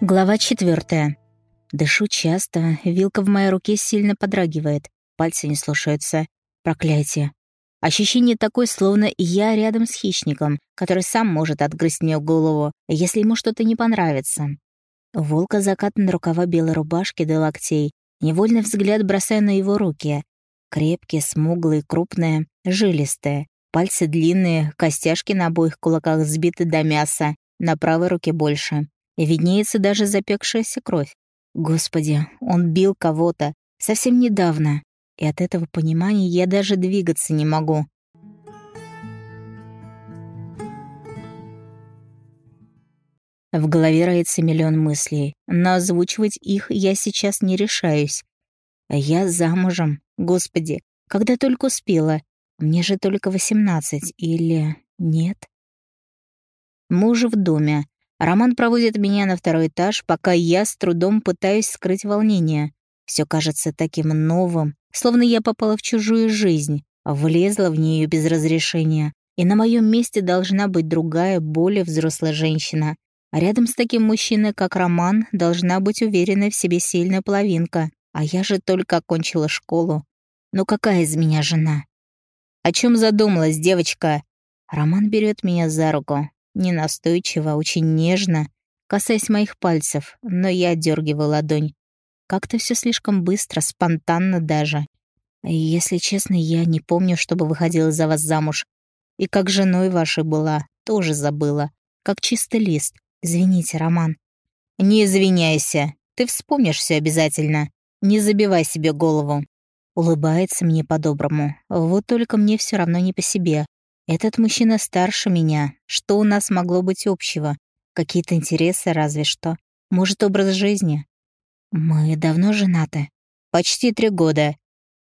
Глава четвертая. Дышу часто, вилка в моей руке сильно подрагивает, пальцы не слушаются. Проклятие. Ощущение такое, словно я рядом с хищником, который сам может отгрызть мне голову, если ему что-то не понравится. Волка закатаны рукава белой рубашки до локтей. Невольный взгляд бросаю на его руки. Крепкие, смуглые, крупные, жилистые. Пальцы длинные, костяшки на обоих кулаках сбиты до мяса, на правой руке больше. Виднеется даже запекшаяся кровь. Господи, он бил кого-то. Совсем недавно. И от этого понимания я даже двигаться не могу. В голове роится миллион мыслей, но озвучивать их я сейчас не решаюсь. Я замужем. Господи, когда только успела. Мне же только восемнадцать, или нет? Муж в доме, Роман проводит меня на второй этаж, пока я с трудом пытаюсь скрыть волнение. Все кажется таким новым, словно я попала в чужую жизнь, влезла в нее без разрешения, и на моем месте должна быть другая, более взрослая женщина. А рядом с таким мужчиной, как Роман, должна быть уверенная в себе сильная половинка. А я же только окончила школу. Ну какая из меня жена? О чем задумалась девочка? Роман берет меня за руку. Ненастойчиво, очень нежно, касаясь моих пальцев, но я дергиваю ладонь. Как-то все слишком быстро, спонтанно даже. Если честно, я не помню, чтобы выходила за вас замуж. И как женой вашей была, тоже забыла. Как чистый лист. Извините, Роман. Не извиняйся. Ты вспомнишь все обязательно. Не забивай себе голову. Улыбается мне по-доброму. Вот только мне все равно не по себе. Этот мужчина старше меня. Что у нас могло быть общего? Какие-то интересы разве что. Может, образ жизни? Мы давно женаты? Почти три года.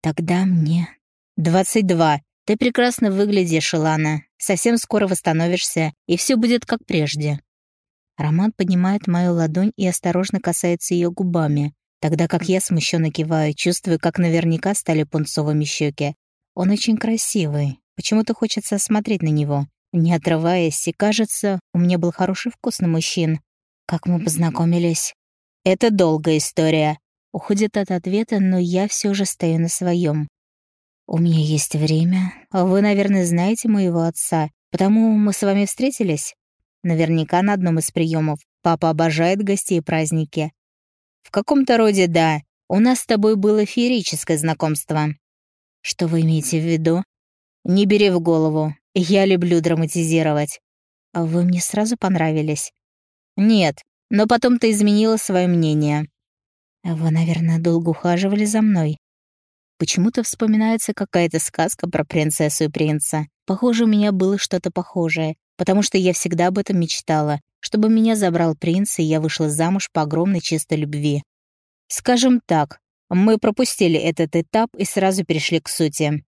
Тогда мне... Двадцать два. Ты прекрасно выглядишь, Илана. Совсем скоро восстановишься, и все будет как прежде. Роман поднимает мою ладонь и осторожно касается ее губами, тогда как я смущенно киваю, чувствую, как наверняка стали пунцовыми щеки. Он очень красивый, Почему-то хочется смотреть на него, не отрываясь, и кажется, у меня был хороший вкус на мужчин. Как мы познакомились? Это долгая история. Уходит от ответа, но я все же стою на своем. У меня есть время. Вы, наверное, знаете моего отца, потому мы с вами встретились. Наверняка на одном из приемов. Папа обожает гостей и праздники. В каком-то роде да. У нас с тобой было феерическое знакомство. Что вы имеете в виду? «Не бери в голову. Я люблю драматизировать». «А вы мне сразу понравились?» «Нет, но потом ты изменила свое мнение». «Вы, наверное, долго ухаживали за мной». Почему-то вспоминается какая-то сказка про принцессу и принца. Похоже, у меня было что-то похожее, потому что я всегда об этом мечтала, чтобы меня забрал принц, и я вышла замуж по огромной чистой любви. Скажем так, мы пропустили этот этап и сразу перешли к сути.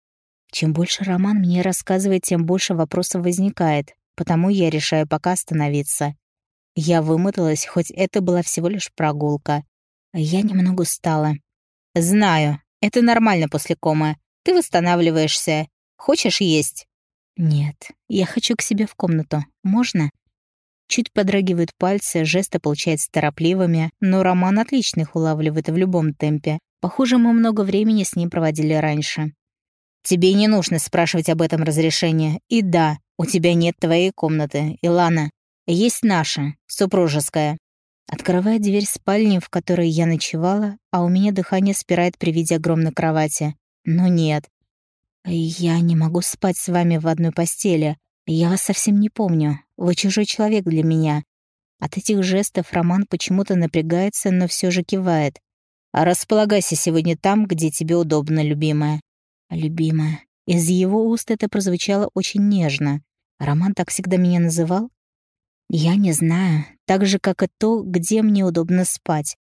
Чем больше Роман мне рассказывает, тем больше вопросов возникает, потому я решаю пока остановиться. Я вымоталась, хоть это была всего лишь прогулка. Я немного устала. «Знаю, это нормально после комы. Ты восстанавливаешься. Хочешь есть?» «Нет, я хочу к себе в комнату. Можно?» Чуть подрагивают пальцы, жесты получаются торопливыми, но Роман отлично их улавливает в любом темпе. Похоже, мы много времени с ним проводили раньше. Тебе не нужно спрашивать об этом разрешения. И да, у тебя нет твоей комнаты, Илана. Есть наша, супружеская. Открывая дверь спальни, в которой я ночевала, а у меня дыхание спирает при виде огромной кровати. Но нет. Я не могу спать с вами в одной постели. Я вас совсем не помню. Вы чужой человек для меня. От этих жестов Роман почему-то напрягается, но все же кивает. Располагайся сегодня там, где тебе удобно, любимая. Любимая. Из его уст это прозвучало очень нежно. Роман так всегда меня называл? Я не знаю. Так же, как и то, где мне удобно спать.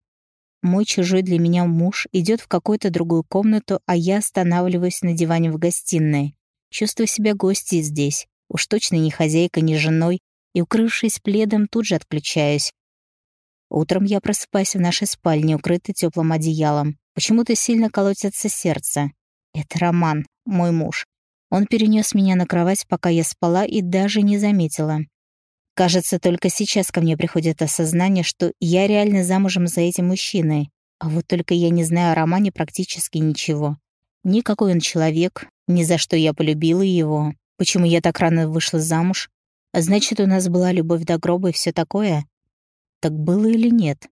Мой чужой для меня муж идет в какую-то другую комнату, а я останавливаюсь на диване в гостиной. Чувствую себя гостьей здесь. Уж точно не хозяйка, не женой. И, укрывшись пледом, тут же отключаюсь. Утром я просыпаюсь в нашей спальне, укрытой теплым одеялом. Почему-то сильно колотится сердце. Это Роман, мой муж. Он перенес меня на кровать, пока я спала, и даже не заметила. Кажется, только сейчас ко мне приходит осознание, что я реально замужем за этим мужчиной. А вот только я не знаю о романе практически ничего. Никакой он человек, ни за что я полюбила его. Почему я так рано вышла замуж? Значит, у нас была любовь до гроба и все такое? Так было или нет?